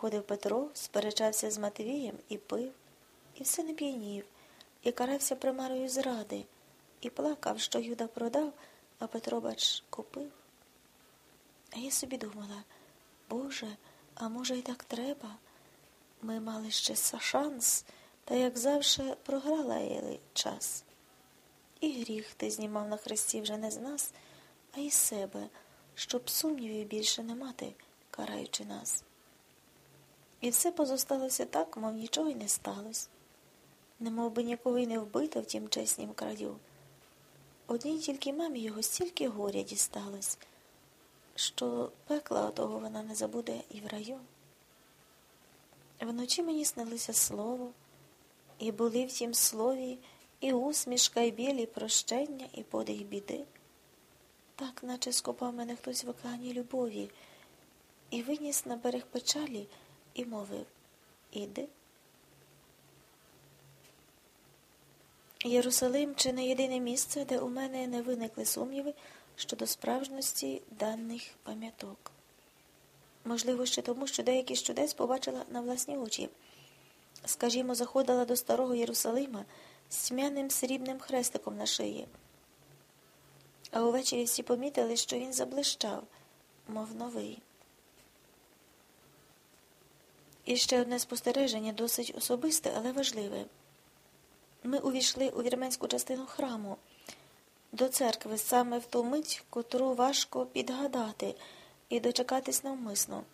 Приходив Петро, сперечався з Матвієм і пив, і все не п'янів, і карався примарою зради, і плакав, що Юда продав, а Петро, бач, купив. А я собі думала, Боже, а може, і так треба? Ми мали ще шанс, та, як завжди, програла Єли час. І гріх ти знімав на хресті вже не з нас, а із себе, щоб сумнівів більше не мати, караючи нас. І все позосталося так, мов нічого й не сталося. Немов би нікого й не вбито в тім чеснім краю. Одній тільки мамі його стільки горя дісталось, що пекла отого вона не забуде і в раю. Вночі мені снилося слово, і були в тім слові і усмішка, і білі прощення, і подих біди. Так, наче скопав мене хтось в океані любові, і виніс на берег печалі і мовив Іди. Єрусалим чи не єдине місце, де у мене не виникли сумніви щодо справжності даних пам'яток. Можливо, ще тому, що деякі з чудес побачила на власні очі. Скажімо, заходила до старого Єрусалима з тьмяним срібним хрестиком на шиї. А увечері всі помітили, що він заблищав, мов новий. І ще одне спостереження, досить особисте, але важливе. Ми увійшли у вірменську частину храму, до церкви саме в ту мить, котру важко підгадати і дочекатись навмисно.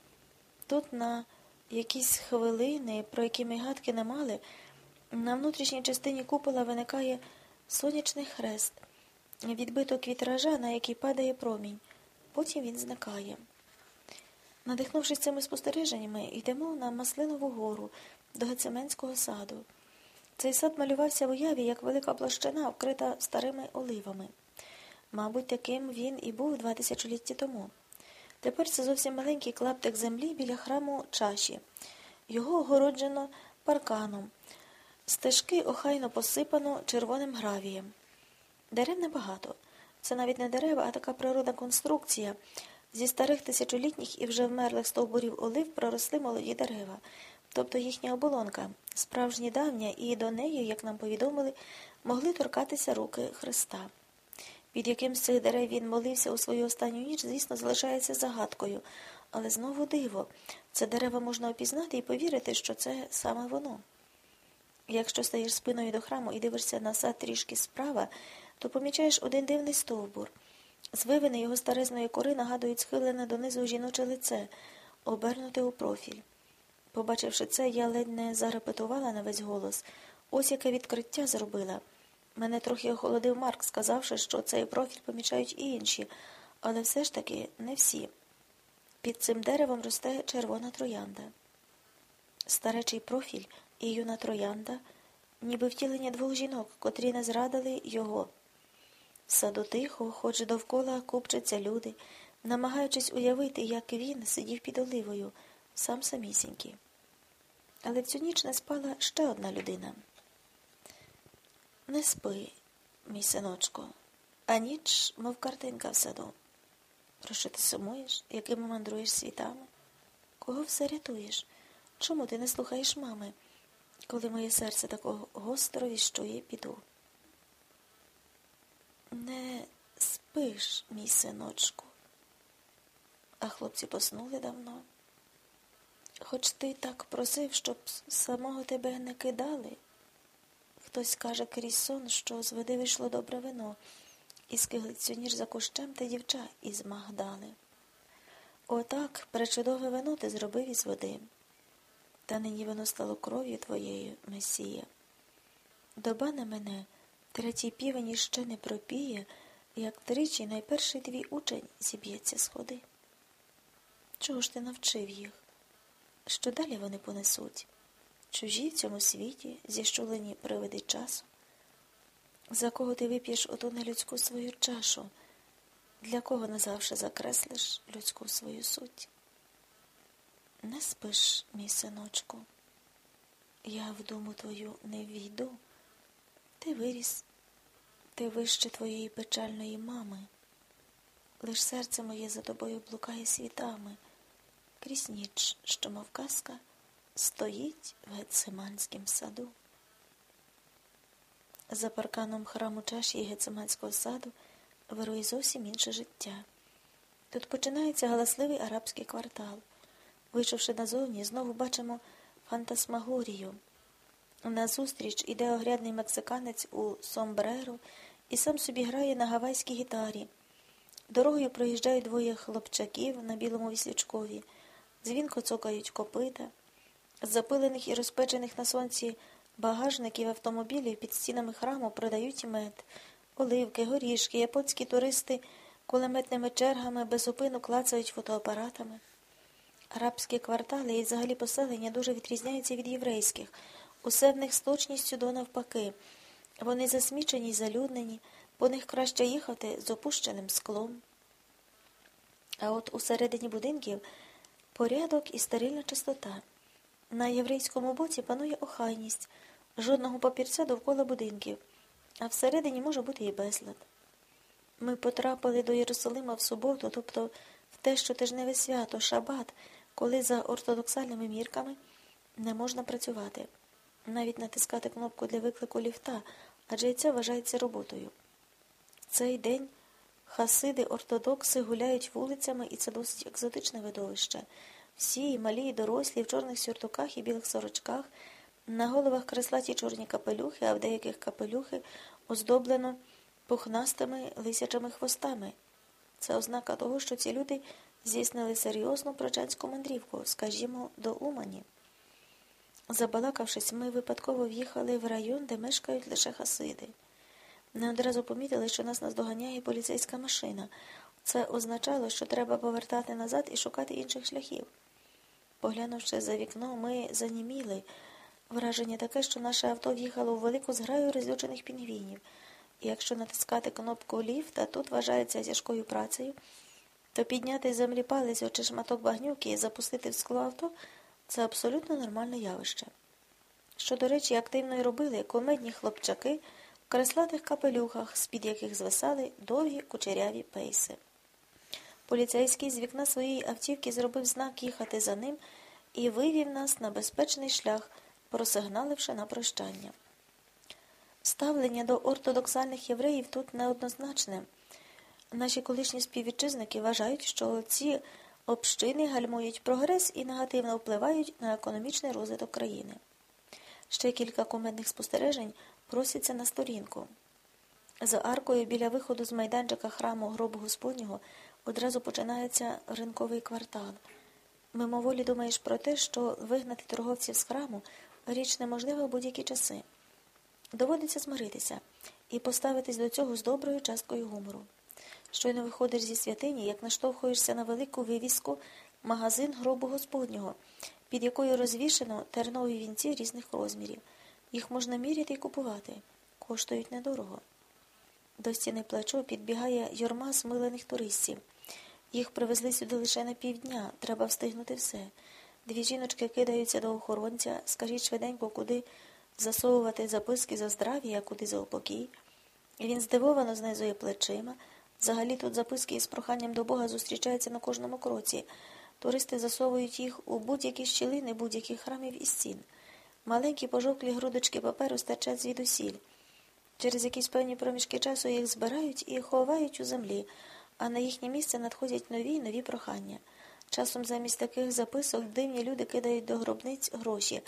Тут на якісь хвилини, про які ми гадки не мали, на внутрішній частині купола виникає сонячний хрест, відбиток вітража, на який падає промінь. Потім він зникає. Надихнувшись цими спостереженнями, йдемо на Маслинову гору до Гецеменського саду. Цей сад малювався в уяві, як велика площина, вкрита старими оливами. Мабуть, таким він і був два тисячоліття тому. Тепер це зовсім маленький клаптик землі біля храму чаші. Його огороджено парканом. Стежки охайно посипано червоним гравієм. Дерев небагато. Це навіть не дерева, а така природна конструкція. Зі старих тисячолітніх і вже вмерлих стовбурів олив проросли молоді дерева, тобто їхня оболонка, справжні давня, і до неї, як нам повідомили, могли торкатися руки Христа. Під яким з цих дерев він молився у свою останню ніч, звісно, залишається загадкою. Але знову диво, це дерева можна опізнати і повірити, що це саме воно. Якщо стаєш спиною до храму і дивишся на сад трішки справа, то помічаєш один дивний стовбур. Звивини його старезної кори нагадують схилене донизу жіноче лице, обернуте у профіль. Побачивши це, я ледь не зарепетувала на весь голос. Ось яке відкриття зробила. Мене трохи охолодив Марк, сказавши, що цей профіль помічають і інші, але все ж таки не всі. Під цим деревом росте червона троянда. Старечий профіль і юна троянда, ніби втілення двох жінок, котрі не зрадили його. В саду тихо, хоч довкола купчаться люди, намагаючись уявити, як він сидів під оливою, сам самісінький. Але цю ніч не спала ще одна людина. Не спи, мій синочко, а ніч, мов картинка в саду. Про що ти сумуєш, якими мандруєш світами? Кого все рятуєш? Чому ти не слухаєш мами, коли моє серце тако гостро віщує піду? Не спиш, мій синочку, а хлопці поснули давно. Хоч ти так просив, щоб самого тебе не кидали. Хтось каже крізь сон, що з води вийшло добре вино, і скиглицю ніж за кущем та дівча із Магдали. Отак пречудове вино ти зробив із води. Та нині воно стало кров'ю твоєю, Месія. Доба на мене, третій півень іще не пропіє, як тричі найперший твій учень зіб'ється з ходи. Чого ж ти навчив їх? Що далі вони понесуть? чужі в цьому світі, зіщулені привиди часу, за кого ти вип'єш оту нелюдську свою чашу, для кого назавше закреслиш людську свою суть. Не спиш, мій синочку, я в думу твою не війду, ти виріс, ти вище твоєї печальної мами, лиш серце моє за тобою блукає світами, крізь ніч, що, мов казка, стоїть в Гециманськім саду. За парканом храму чаші Гециманського саду вирує зовсім інше життя. Тут починається галасливий арабський квартал. Вийшовши назовні, знову бачимо фантасмагорію. Назустріч іде огрядний мексиканець у сомбреро і сам собі грає на гавайській гітарі. Дорогою проїжджають двоє хлопчаків на білому віслючкові, дзвінко цокають копита. З запилених і розпечених на сонці багажників автомобілів під стінами храму продають мед, оливки, горішки, японські туристи кулеметними чергами безупину клацають фотоапаратами. Арабські квартали і взагалі поселення дуже відрізняються від єврейських, усе в них з точністю до навпаки. Вони засмічені й залюднені, по них краще їхати з опущеним склом. А от усередині будинків порядок і стерильна чистота. На єврейському боці панує охайність, жодного папірця довкола будинків, а всередині може бути і безлад. Ми потрапили до Єрусалима в суботу, тобто в те, що тижневе свято, шабат, коли за ортодоксальними мірками не можна працювати, навіть натискати кнопку для виклику ліфта, адже і це вважається роботою. Цей день хасиди ортодокси гуляють вулицями, і це досить екзотичне видовище. Всі, малі, і дорослі, в чорних сюртуках і білих сорочках, на головах креслаті чорні капелюхи, а в деяких капелюхи оздоблено пухнастими лисячими хвостами. Це ознака того, що ці люди здійснили серйозну прочанську мандрівку, скажімо, до Умані. Забалакавшись, ми випадково в'їхали в район, де мешкають лише хасиди. Не одразу помітили, що нас наздоганяє поліцейська машина. Це означало, що треба повертати назад і шукати інших шляхів. Поглянувши за вікно, ми заніміли. Враження таке, що наше авто в'їхало в велику зграю розлючених пінгвінів. І якщо натискати кнопку ліфта тут вважається тяжкою працею, то підняти землі палець чи шматок багнюки і запустити в скло авто це абсолютно нормальне явище. Що, до речі, активно й робили комедні хлопчаки в креслатих капелюхах, з-під яких звисали довгі кучеряві пейси. Поліцейський з вікна своєї автівки зробив знак їхати за ним і вивів нас на безпечний шлях, просигналивши на прощання. Ставлення до ортодоксальних євреїв тут неоднозначне. Наші колишні співвітчизники вважають, що ці общини гальмують прогрес і негативно впливають на економічний розвиток країни. Ще кілька кумедних спостережень просяться на сторінку. За аркою біля виходу з майданчика храму гробу Господнього одразу починається ринковий квартал. Мимоволі думаєш про те, що вигнати торговців з храму річ неможлива в будь-які часи. Доводиться змиритися і поставитись до цього з доброю часткою гумору. Щойно виходиш зі святині, як наштовхуєшся на велику вивіску магазин гробу Господнього, під якою розвішено тернові вінці різних розмірів. Їх можна міряти і купувати, коштують недорого. До стіни плачу підбігає юрма смилених туристів. Їх привезли сюди лише на півдня, треба встигнути все. Дві жіночки кидаються до охоронця, скажіть швиденько, куди засовувати записки за здрав'я, куди за упокій. Він здивовано знизує плечима. Взагалі тут записки із проханням до Бога зустрічаються на кожному кроці. Туристи засовують їх у будь-які щілини будь-яких храмів і стін. Маленькі пожовклі грудочки паперу стачать звідусіль. Через якісь певні проміжки часу їх збирають і ховають у землі, а на їхнє місце надходять нові й нові прохання. Часом замість таких записок дивні люди кидають до гробниць гроші.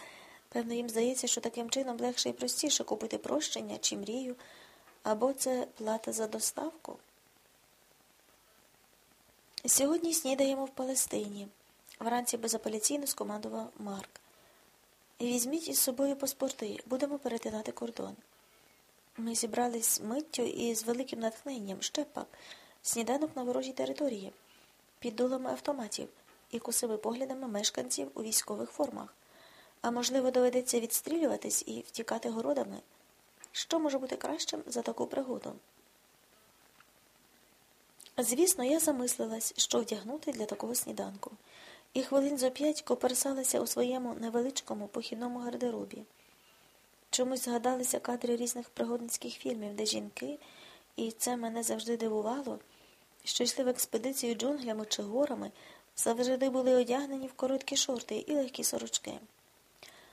Певно, їм здається, що таким чином легше і простіше купити прощення чи мрію, або це плата за доставку. Сьогодні снідаємо в Палестині. Вранці безапеляційно скомандував Марк. Візьміть із собою паспорти, будемо перетинати кордон. Ми зібрались миттю і з великим натхненням щепак, сніданок на ворожій території, під дулами автоматів і косими поглядами мешканців у військових формах. А можливо, доведеться відстрілюватись і втікати городами. Що може бути кращим за таку пригоду? Звісно, я замислилась, що вдягнути для такого сніданку, і хвилин зо п'ять коперсалася у своєму невеличкому похідному гардеробі. Чомусь згадалися кадри різних пригодницьких фільмів, де жінки, і це мене завжди дивувало, що йшли в експедицію джунглями чи горами, Савжди були одягнені в короткі шорти і легкі сорочки.